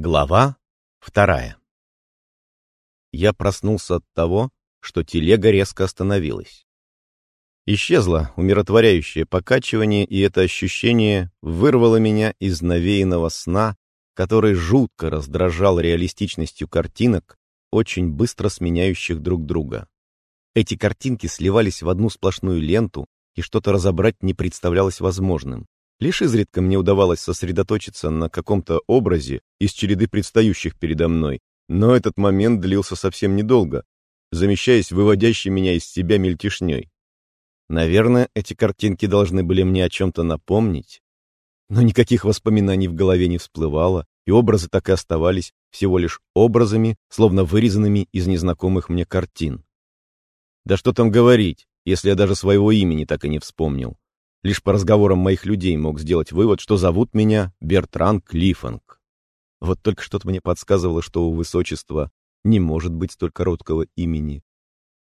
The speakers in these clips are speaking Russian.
Глава вторая Я проснулся от того, что телега резко остановилась. Исчезло умиротворяющее покачивание, и это ощущение вырвало меня из навеянного сна, который жутко раздражал реалистичностью картинок, очень быстро сменяющих друг друга. Эти картинки сливались в одну сплошную ленту, и что-то разобрать не представлялось возможным. Лишь изредка мне удавалось сосредоточиться на каком-то образе из череды предстающих передо мной, но этот момент длился совсем недолго, замещаясь выводящей меня из себя мельтешней. Наверное, эти картинки должны были мне о чем-то напомнить, но никаких воспоминаний в голове не всплывало, и образы так и оставались всего лишь образами, словно вырезанными из незнакомых мне картин. Да что там говорить, если я даже своего имени так и не вспомнил. Лишь по разговорам моих людей мог сделать вывод, что зовут меня Бертран Клиффанг. Вот только что-то мне подсказывало, что у высочества не может быть столь короткого имени.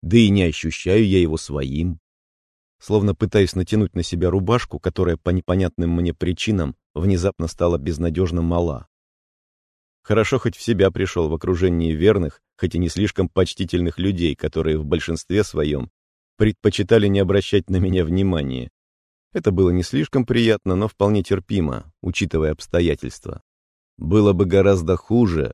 Да и не ощущаю я его своим. Словно пытаюсь натянуть на себя рубашку, которая по непонятным мне причинам внезапно стала безнадежно мала. Хорошо хоть в себя пришел в окружении верных, хоть и не слишком почтительных людей, которые в большинстве своем предпочитали не обращать на меня внимания, это было не слишком приятно, но вполне терпимо, учитывая обстоятельства. Было бы гораздо хуже,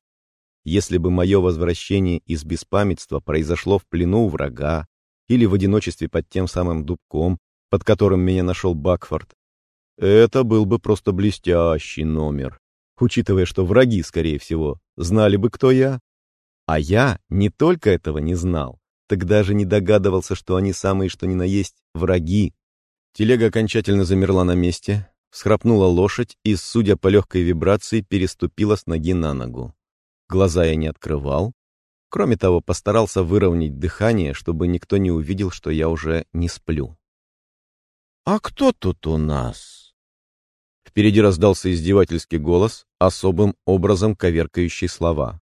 если бы мое возвращение из беспамятства произошло в плену у врага или в одиночестве под тем самым дубком, под которым меня нашел Бакфорд. Это был бы просто блестящий номер, учитывая, что враги, скорее всего, знали бы, кто я. А я не только этого не знал, так даже не догадывался, что они самые что ни на есть враги Телега окончательно замерла на месте, всхрапнула лошадь и, судя по легкой вибрации, переступила с ноги на ногу. Глаза я не открывал. Кроме того, постарался выровнять дыхание, чтобы никто не увидел, что я уже не сплю. «А кто тут у нас?» Впереди раздался издевательский голос, особым образом коверкающий слова.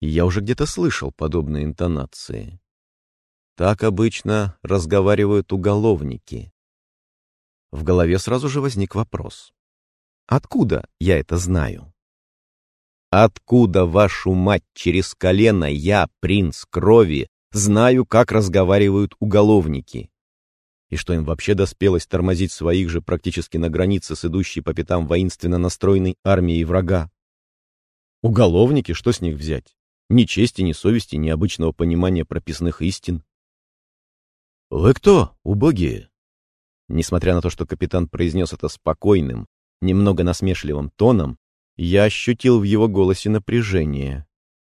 Я уже где-то слышал подобные интонации. Так обычно разговаривают уголовники. В голове сразу же возник вопрос. Откуда я это знаю? Откуда, вашу мать, через колено я, принц крови, знаю, как разговаривают уголовники? И что им вообще доспелось тормозить своих же практически на границе с идущей по пятам воинственно настроенной армией врага? Уголовники, что с них взять? Ни чести, ни совести, ни обычного понимания прописных истин. «Вы кто, убогие?» Несмотря на то, что капитан произнес это спокойным, немного насмешливым тоном, я ощутил в его голосе напряжение.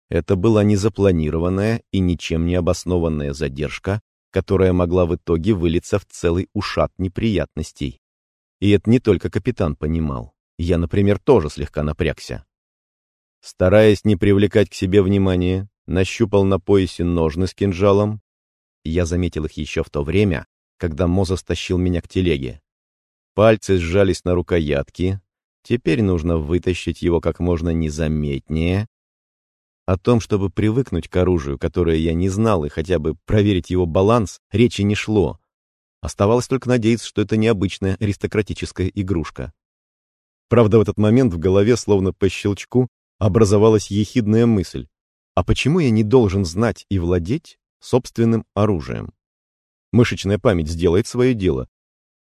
Это была незапланированная и ничем не обоснованная задержка, которая могла в итоге вылиться в целый ушат неприятностей. И это не только капитан понимал. Я, например, тоже слегка напрягся. Стараясь не привлекать к себе внимания, нащупал на поясе ножны с кинжалом я заметил их еще в то время, когда Моза стащил меня к телеге. Пальцы сжались на рукоятке. Теперь нужно вытащить его как можно незаметнее. О том, чтобы привыкнуть к оружию, которое я не знал, и хотя бы проверить его баланс, речи не шло. Оставалось только надеяться, что это необычная аристократическая игрушка. Правда, в этот момент в голове, словно по щелчку, образовалась ехидная мысль. А почему я не должен знать и владеть собственным оружием. Мышечная память сделает свое дело,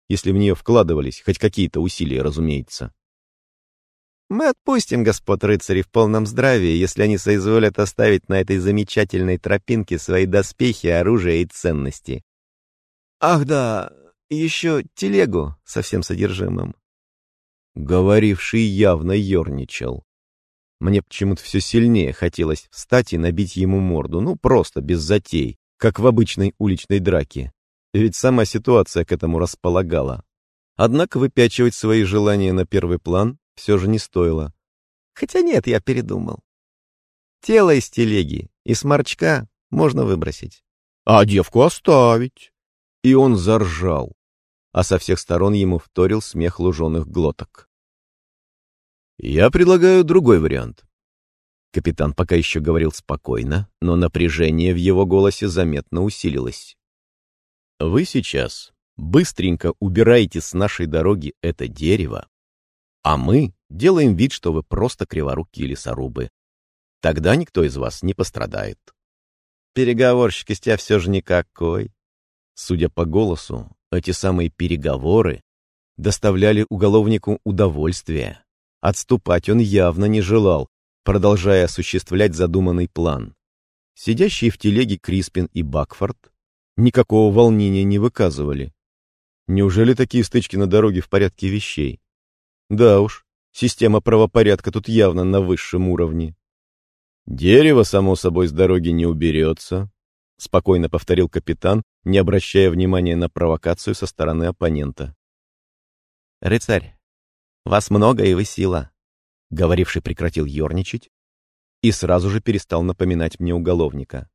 если в нее вкладывались хоть какие-то усилия, разумеется. Мы отпустим господ рыцарей в полном здравии, если они соизволят оставить на этой замечательной тропинке свои доспехи, оружие и ценности. Ах да, еще телегу со всем содержимым. Говоривший явно ерничал. Мне почему-то все сильнее хотелось встать и набить ему морду, ну просто без затей, как в обычной уличной драке. Ведь сама ситуация к этому располагала. Однако выпячивать свои желания на первый план все же не стоило. Хотя нет, я передумал. Тело из телеги и сморчка можно выбросить. А девку оставить. И он заржал, а со всех сторон ему вторил смех луженых глоток. Я предлагаю другой вариант. Капитан пока еще говорил спокойно, но напряжение в его голосе заметно усилилось. Вы сейчас быстренько убираете с нашей дороги это дерево, а мы делаем вид, что вы просто криворукие лесорубы. Тогда никто из вас не пострадает. Переговорщик из тебя все же никакой. Судя по голосу, эти самые переговоры доставляли уголовнику удовольствие. Отступать он явно не желал, продолжая осуществлять задуманный план. Сидящие в телеге Криспин и Бакфорд никакого волнения не выказывали. Неужели такие стычки на дороге в порядке вещей? Да уж, система правопорядка тут явно на высшем уровне. «Дерево, само собой, с дороги не уберется», — спокойно повторил капитан, не обращая внимания на провокацию со стороны оппонента. «Рыцарь, вас много, и вы сила», — говоривший прекратил ерничать и сразу же перестал напоминать мне уголовника.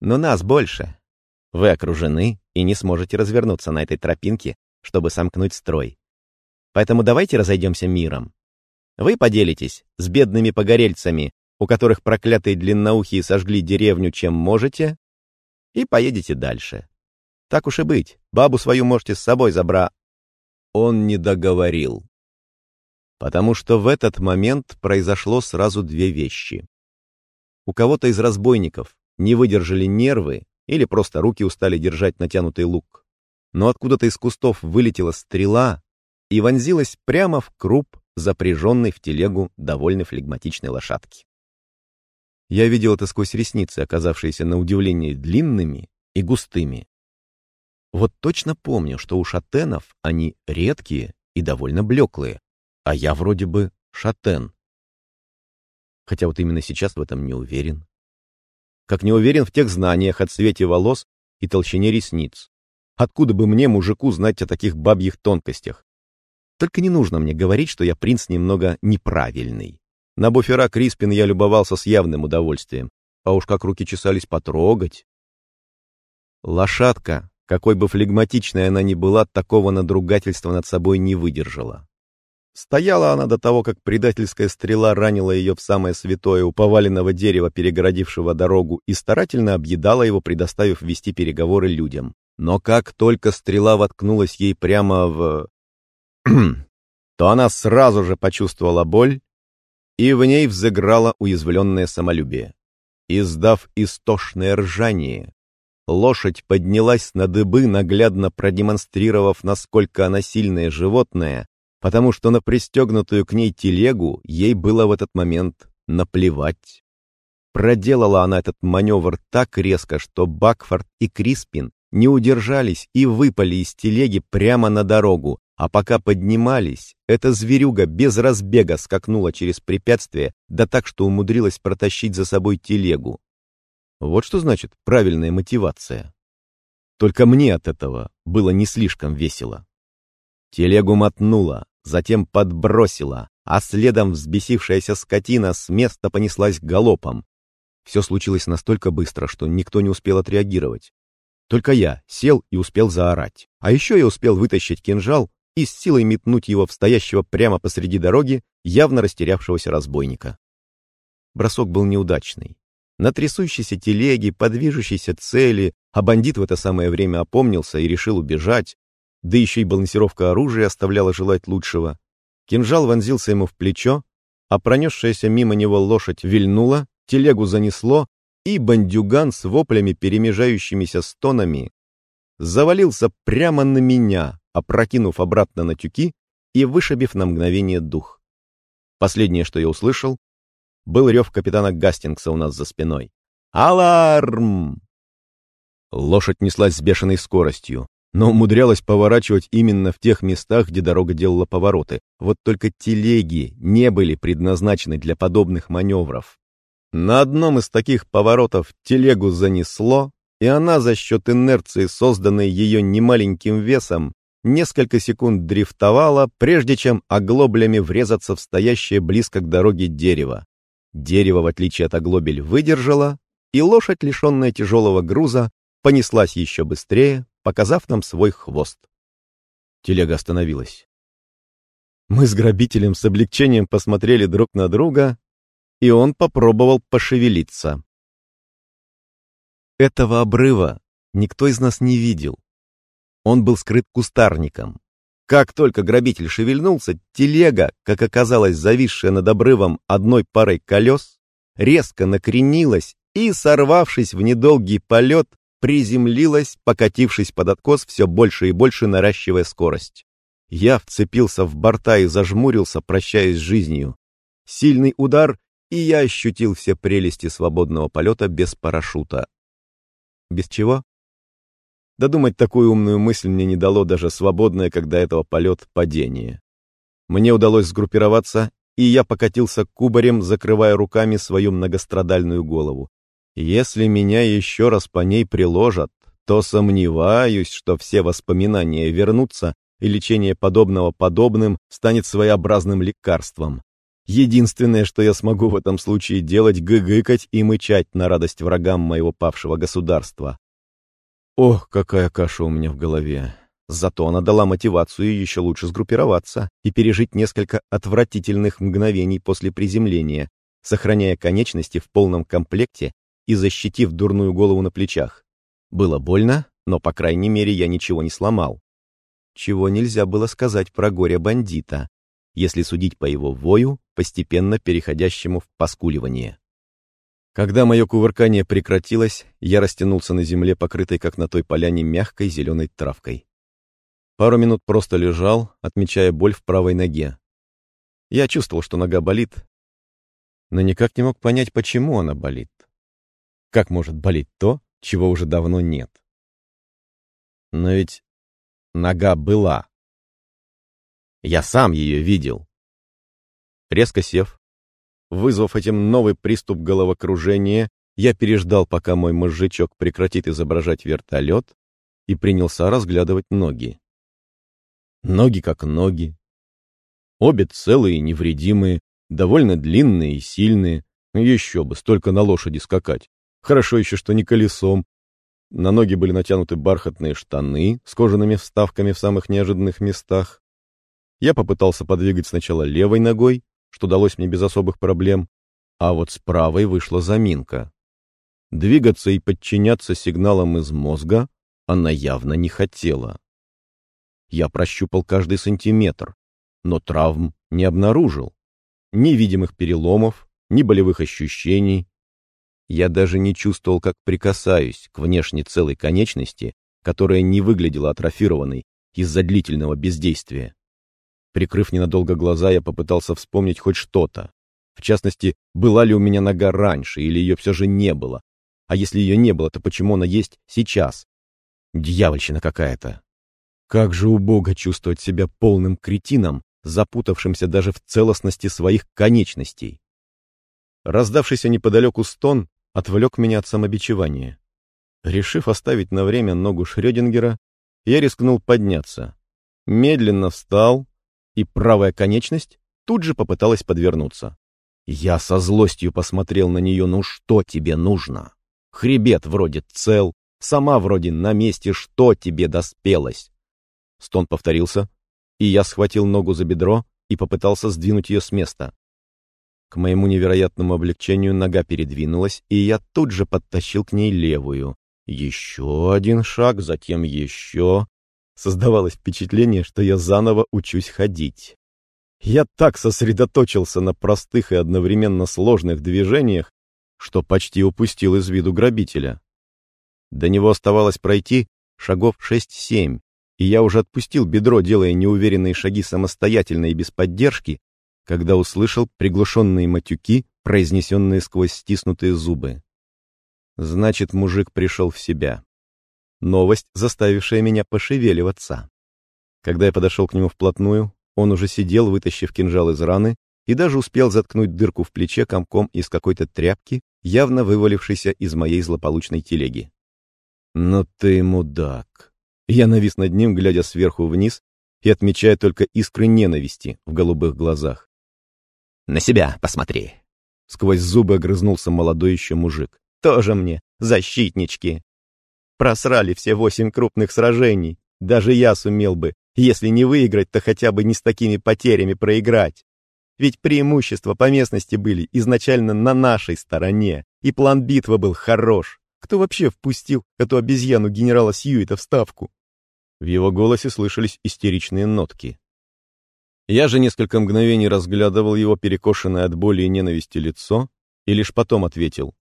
«Но нас больше. Вы окружены и не сможете развернуться на этой тропинке, чтобы сомкнуть строй. Поэтому давайте разойдемся миром. Вы поделитесь с бедными погорельцами, у которых проклятые длинноухие сожгли деревню, чем можете, и поедете дальше. Так уж и быть, бабу свою можете с собой забра...» Он не договорил. Потому что в этот момент произошло сразу две вещи. У кого-то из разбойников не выдержали нервы или просто руки устали держать натянутый лук. Но откуда-то из кустов вылетела стрела и вонзилась прямо в круп, запряженной в телегу довольно флегматичной лошадки. Я видел это сквозь ресницы, оказавшиеся на удивление длинными и густыми. Вот точно помню, что у шатенов они редкие и довольно блеклые, а я вроде бы шатен. Хотя вот именно сейчас в этом не уверен как не уверен в тех знаниях о цвете волос и толщине ресниц. Откуда бы мне, мужику, знать о таких бабьих тонкостях? Только не нужно мне говорить, что я принц немного неправильный. На буфера Криспин я любовался с явным удовольствием. А уж как руки чесались потрогать. Лошадка, какой бы флегматичной она ни была, такого надругательства над собой не выдержала. Стояла она до того, как предательская стрела ранила ее в самое святое у поваленного дерева, перегородившего дорогу, и старательно объедала его, предоставив вести переговоры людям. Но как только стрела воткнулась ей прямо в... то она сразу же почувствовала боль, и в ней взыграло уязвленное самолюбие. Издав истошное ржание, лошадь поднялась на дыбы, наглядно продемонстрировав, насколько она сильное животное, потому что на пристегнутую к ней телегу ей было в этот момент наплевать. Проделала она этот маневр так резко, что Бакфорд и Криспин не удержались и выпали из телеги прямо на дорогу, а пока поднимались, эта зверюга без разбега скакнула через препятствие, да так, что умудрилась протащить за собой телегу. Вот что значит правильная мотивация. Только мне от этого было не слишком весело. Телегу мотнула, затем подбросила, а следом взбесившаяся скотина с места понеслась галопом. Все случилось настолько быстро, что никто не успел отреагировать. Только я сел и успел заорать. А еще я успел вытащить кинжал и с силой метнуть его в стоящего прямо посреди дороги явно растерявшегося разбойника. Бросок был неудачный. На трясущейся телеге, по движущейся цели, а бандит в это самое время опомнился и решил убежать, да еще и балансировка оружия оставляла желать лучшего. Кинжал вонзился ему в плечо, а пронесшаяся мимо него лошадь вильнула, телегу занесло, и бандюган с воплями, перемежающимися стонами, завалился прямо на меня, опрокинув обратно на тюки и вышибив на мгновение дух. Последнее, что я услышал, был рев капитана Гастингса у нас за спиной. «Аларм!» Лошадь неслась с бешеной скоростью но умудрялась поворачивать именно в тех местах, где дорога делала повороты. Вот только телеги не были предназначены для подобных маневров. На одном из таких поворотов телегу занесло, и она за счет инерции, созданной ее немаленьким весом, несколько секунд дрифтовала, прежде чем оглоблями врезаться в стоящее близко к дороге дерево. Дерево, в отличие от оглобель, выдержало, и лошадь, лишенная тяжелого груза, понеслась еще быстрее, показав нам свой хвост. Телега остановилась. Мы с грабителем с облегчением посмотрели друг на друга, и он попробовал пошевелиться. Этого обрыва никто из нас не видел. Он был скрыт кустарником. Как только грабитель шевельнулся, телега, как оказалось зависшая над обрывом одной парой колес, резко накренилась и, сорвавшись в недолгий полет, приземлилась, покатившись под откос, все больше и больше наращивая скорость. Я вцепился в борта и зажмурился, прощаясь с жизнью. Сильный удар, и я ощутил все прелести свободного полета без парашюта. Без чего? Додумать такую умную мысль мне не дало даже свободное, когда этого полет, падение. Мне удалось сгруппироваться, и я покатился кубарем, закрывая руками свою многострадальную голову. Если меня еще раз по ней приложат, то сомневаюсь, что все воспоминания вернутся, и лечение подобного подобным станет своеобразным лекарством. Единственное, что я смогу в этом случае делать, гыгыкать и мычать на радость врагам моего павшего государства. Ох, какая каша у меня в голове. Зато она дала мотивацию еще лучше сгруппироваться и пережить несколько отвратительных мгновений после приземления, сохраняя конечности в полном комплекте и защитив дурную голову на плечах. Было больно, но, по крайней мере, я ничего не сломал. Чего нельзя было сказать про горе-бандита, если судить по его вою, постепенно переходящему в поскуливание. Когда мое кувыркание прекратилось, я растянулся на земле, покрытой, как на той поляне, мягкой зеленой травкой. Пару минут просто лежал, отмечая боль в правой ноге. Я чувствовал, что нога болит, но никак не мог понять, почему она болит. Как может болеть то, чего уже давно нет? Но ведь нога была. Я сам ее видел. Резко сев, Вызвав этим новый приступ головокружения, я переждал, пока мой мозжечок прекратит изображать вертолет, и принялся разглядывать ноги. Ноги как ноги. Обе целые невредимые, довольно длинные и сильные. Еще бы, столько на лошади скакать. Хорошо еще, что не колесом. На ноги были натянуты бархатные штаны с кожаными вставками в самых неожиданных местах. Я попытался подвигать сначала левой ногой, что далось мне без особых проблем, а вот с правой вышла заминка. Двигаться и подчиняться сигналам из мозга она явно не хотела. Я прощупал каждый сантиметр, но травм не обнаружил. Ни видимых переломов, ни болевых ощущений. Я даже не чувствовал, как прикасаюсь к внешней целой конечности, которая не выглядела атрофированной из-за длительного бездействия. Прикрыв ненадолго глаза, я попытался вспомнить хоть что-то. В частности, была ли у меня нога раньше, или ее все же не было. А если ее не было, то почему она есть сейчас? Дьявольщина какая-то. Как же убого чувствовать себя полным кретином, запутавшимся даже в целостности своих конечностей. Раздавшийся неподалеку стон отвлек меня от самобичевания. Решив оставить на время ногу Шрёдингера, я рискнул подняться. Медленно встал, и правая конечность тут же попыталась подвернуться. Я со злостью посмотрел на нее, ну что тебе нужно? Хребет вроде цел, сама вроде на месте, что тебе доспелось? Стон повторился, и я схватил ногу за бедро и попытался сдвинуть ее с места. К моему невероятному облегчению нога передвинулась, и я тут же подтащил к ней левую. Еще один шаг, затем еще. Создавалось впечатление, что я заново учусь ходить. Я так сосредоточился на простых и одновременно сложных движениях, что почти упустил из виду грабителя. До него оставалось пройти шагов 6-7, и я уже отпустил бедро, делая неуверенные шаги самостоятельно и без поддержки, когда услышал приглушенные матюки, произнесенные сквозь стиснутые зубы. Значит, мужик пришел в себя. Новость, заставившая меня пошевеливаться. Когда я подошел к нему вплотную, он уже сидел, вытащив кинжал из раны, и даже успел заткнуть дырку в плече комком из какой-то тряпки, явно вывалившейся из моей злополучной телеги. «Ну ты мудак!» Я навис над ним, глядя сверху вниз и отмечая только искры ненависти в голубых глазах. «На себя посмотри!» Сквозь зубы огрызнулся молодой еще мужик. «Тоже мне защитнички!» Просрали все восемь крупных сражений. Даже я сумел бы, если не выиграть, то хотя бы не с такими потерями проиграть. Ведь преимущества по местности были изначально на нашей стороне, и план битвы был хорош. Кто вообще впустил эту обезьяну генерала Сьюита в ставку? В его голосе слышались истеричные нотки. Я же несколько мгновений разглядывал его перекошенное от боли и ненависти лицо и лишь потом ответил.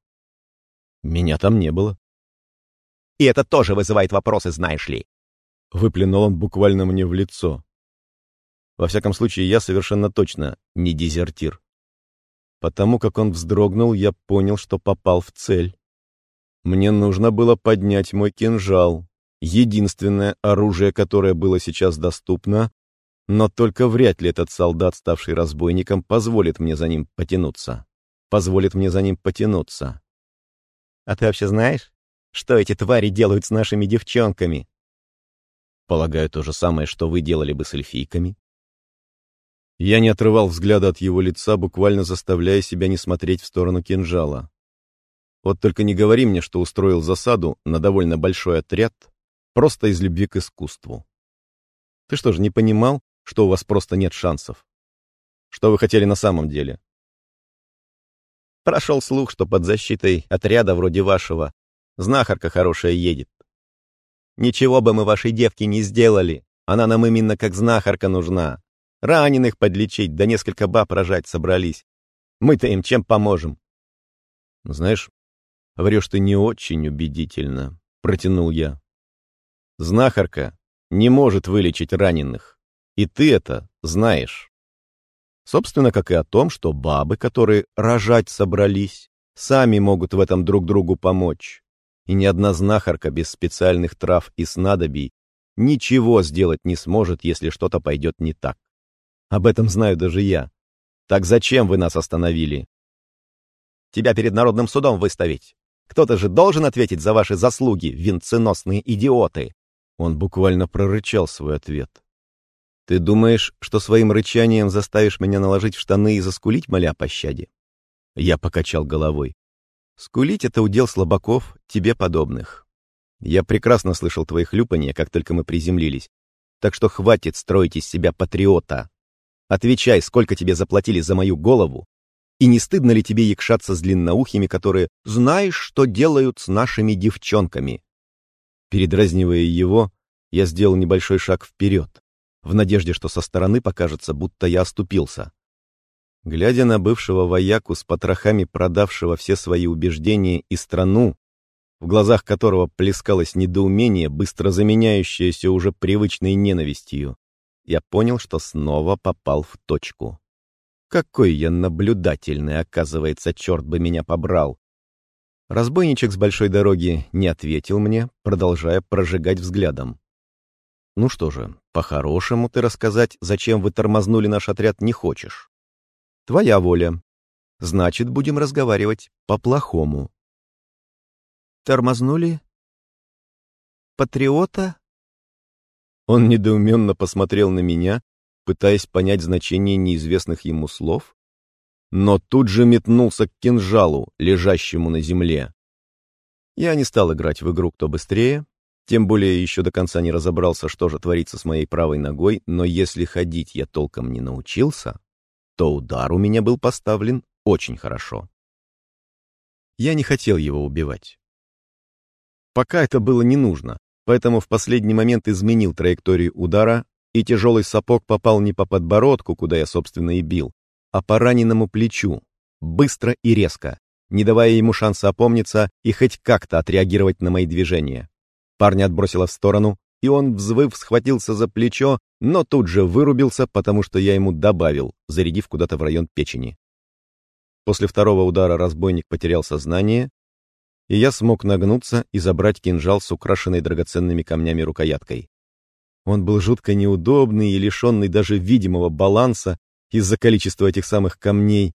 «Меня там не было». «И это тоже вызывает вопросы, знаешь ли». Выплюнул он буквально мне в лицо. Во всяком случае, я совершенно точно не дезертир. Потому как он вздрогнул, я понял, что попал в цель. Мне нужно было поднять мой кинжал, единственное оружие, которое было сейчас доступно, но только вряд ли этот солдат, ставший разбойником, позволит мне за ним потянуться. Позволит мне за ним потянуться. А ты вообще знаешь, что эти твари делают с нашими девчонками? Полагаю, то же самое, что вы делали бы с эльфийками. Я не отрывал взгляда от его лица, буквально заставляя себя не смотреть в сторону кинжала. Вот только не говори мне, что устроил засаду на довольно большой отряд просто из любви к искусству. Ты что же, не понимал, что у вас просто нет шансов? Что вы хотели на самом деле? Прошел слух, что под защитой отряда вроде вашего знахарка хорошая едет. Ничего бы мы вашей девке не сделали, она нам именно как знахарка нужна. Раненых подлечить, да несколько баб рожать собрались. Мы-то им чем поможем? Знаешь, врешь ты не очень убедительно, протянул я. Знахарка не может вылечить раненых, и ты это знаешь. Собственно, как и о том, что бабы, которые рожать собрались, сами могут в этом друг другу помочь. И ни одна знахарка без специальных трав и снадобий ничего сделать не сможет, если что-то пойдет не так. Об этом знаю даже я. Так зачем вы нас остановили? Тебя перед народным судом выставить. Кто-то же должен ответить за ваши заслуги, венценосные идиоты. Он буквально прорычал свой ответ. Ты думаешь, что своим рычанием заставишь меня наложить штаны и заскулить, моля о пощаде? Я покачал головой. Скулить — это удел слабаков, тебе подобных. Я прекрасно слышал твои хлюпанья, как только мы приземлились. Так что хватит строить из себя патриота. Отвечай, сколько тебе заплатили за мою голову, и не стыдно ли тебе якшаться с длинноухими, которые знаешь, что делают с нашими девчонками?» Передразнивая его, я сделал небольшой шаг вперед, в надежде, что со стороны покажется, будто я оступился. Глядя на бывшего вояку с потрохами продавшего все свои убеждения и страну, в глазах которого плескалось недоумение, быстро заменяющееся уже привычной ненавистью, я понял, что снова попал в точку. Какой я наблюдательный, оказывается, черт бы меня побрал. Разбойничек с большой дороги не ответил мне, продолжая прожигать взглядом. Ну что же, по-хорошему ты рассказать, зачем вы тормознули наш отряд, не хочешь. Твоя воля. Значит, будем разговаривать по-плохому. Тормознули? Патриота? Он недоуменно посмотрел на меня, пытаясь понять значение неизвестных ему слов, но тут же метнулся к кинжалу, лежащему на земле. Я не стал играть в игру «Кто быстрее», тем более еще до конца не разобрался, что же творится с моей правой ногой, но если ходить я толком не научился, то удар у меня был поставлен очень хорошо. Я не хотел его убивать. Пока это было не нужно, поэтому в последний момент изменил траекторию удара, и тяжелый сапог попал не по подбородку, куда я, собственно, и бил, а по раненому плечу, быстро и резко, не давая ему шанса опомниться и хоть как-то отреагировать на мои движения. Парня отбросило в сторону, и он, взвыв, схватился за плечо, но тут же вырубился, потому что я ему добавил, зарядив куда-то в район печени. После второго удара разбойник потерял сознание, и я смог нагнуться и забрать кинжал с украшенной драгоценными камнями рукояткой. Он был жутко неудобный и лишенный даже видимого баланса из-за количества этих самых камней,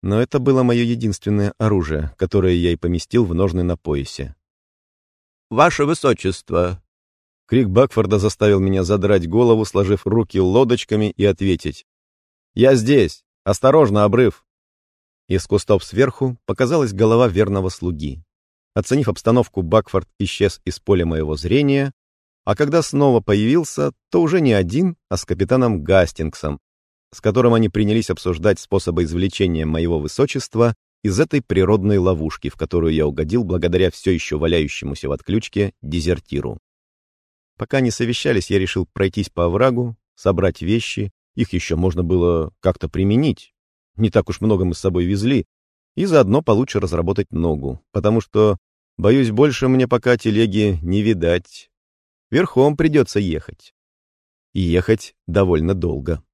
но это было мое единственное оружие, которое я и поместил в ножны на поясе. «Ваше Высочество!» Крик Бакфорда заставил меня задрать голову, сложив руки лодочками и ответить. «Я здесь! Осторожно, обрыв!» Из кустов сверху показалась голова верного слуги. Оценив обстановку, Бакфорд исчез из поля моего зрения, а когда снова появился, то уже не один, а с капитаном Гастингсом, с которым они принялись обсуждать способы извлечения моего высочества из этой природной ловушки, в которую я угодил благодаря все еще валяющемуся в отключке дезертиру. Пока не совещались, я решил пройтись по оврагу, собрать вещи, их еще можно было как-то применить. Не так уж много мы с собой везли, и заодно получше разработать ногу, потому что, боюсь, больше мне пока телеги не видать. Верхом придется ехать. И ехать довольно долго.